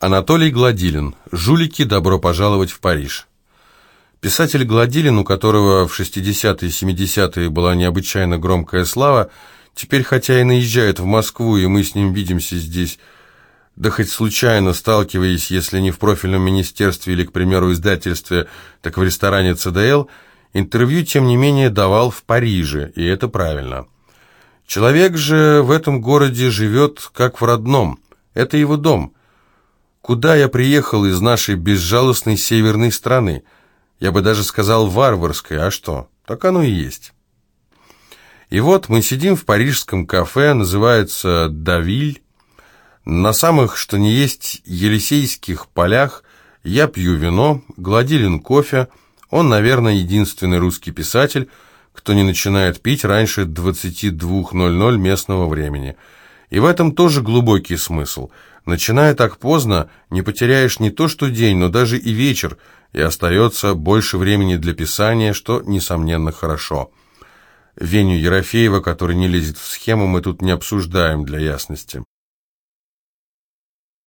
Анатолий Гладилин. Жулики, добро пожаловать в Париж. Писатель Гладилин, у которого в 60-е и 70-е была необычайно громкая слава, теперь, хотя и наезжает в Москву, и мы с ним видимся здесь, да хоть случайно сталкиваясь, если не в профильном министерстве или, к примеру, издательстве, так в ресторане ЦДЛ, интервью, тем не менее, давал в Париже, и это правильно. Человек же в этом городе живет как в родном, это его дом – Куда я приехал из нашей безжалостной северной страны? Я бы даже сказал варварской, а что? Так оно и есть. И вот мы сидим в парижском кафе, называется «Давиль». На самых, что не есть, Елисейских полях я пью вино, Гладилин кофе. Он, наверное, единственный русский писатель, кто не начинает пить раньше 22.00 местного времени – и в этом тоже глубокий смысл. Начиная так поздно, не потеряешь не то что день, но даже и вечер, и остается больше времени для писания, что, несомненно, хорошо. Веню Ерофеева, который не лезет в схему, мы тут не обсуждаем для ясности.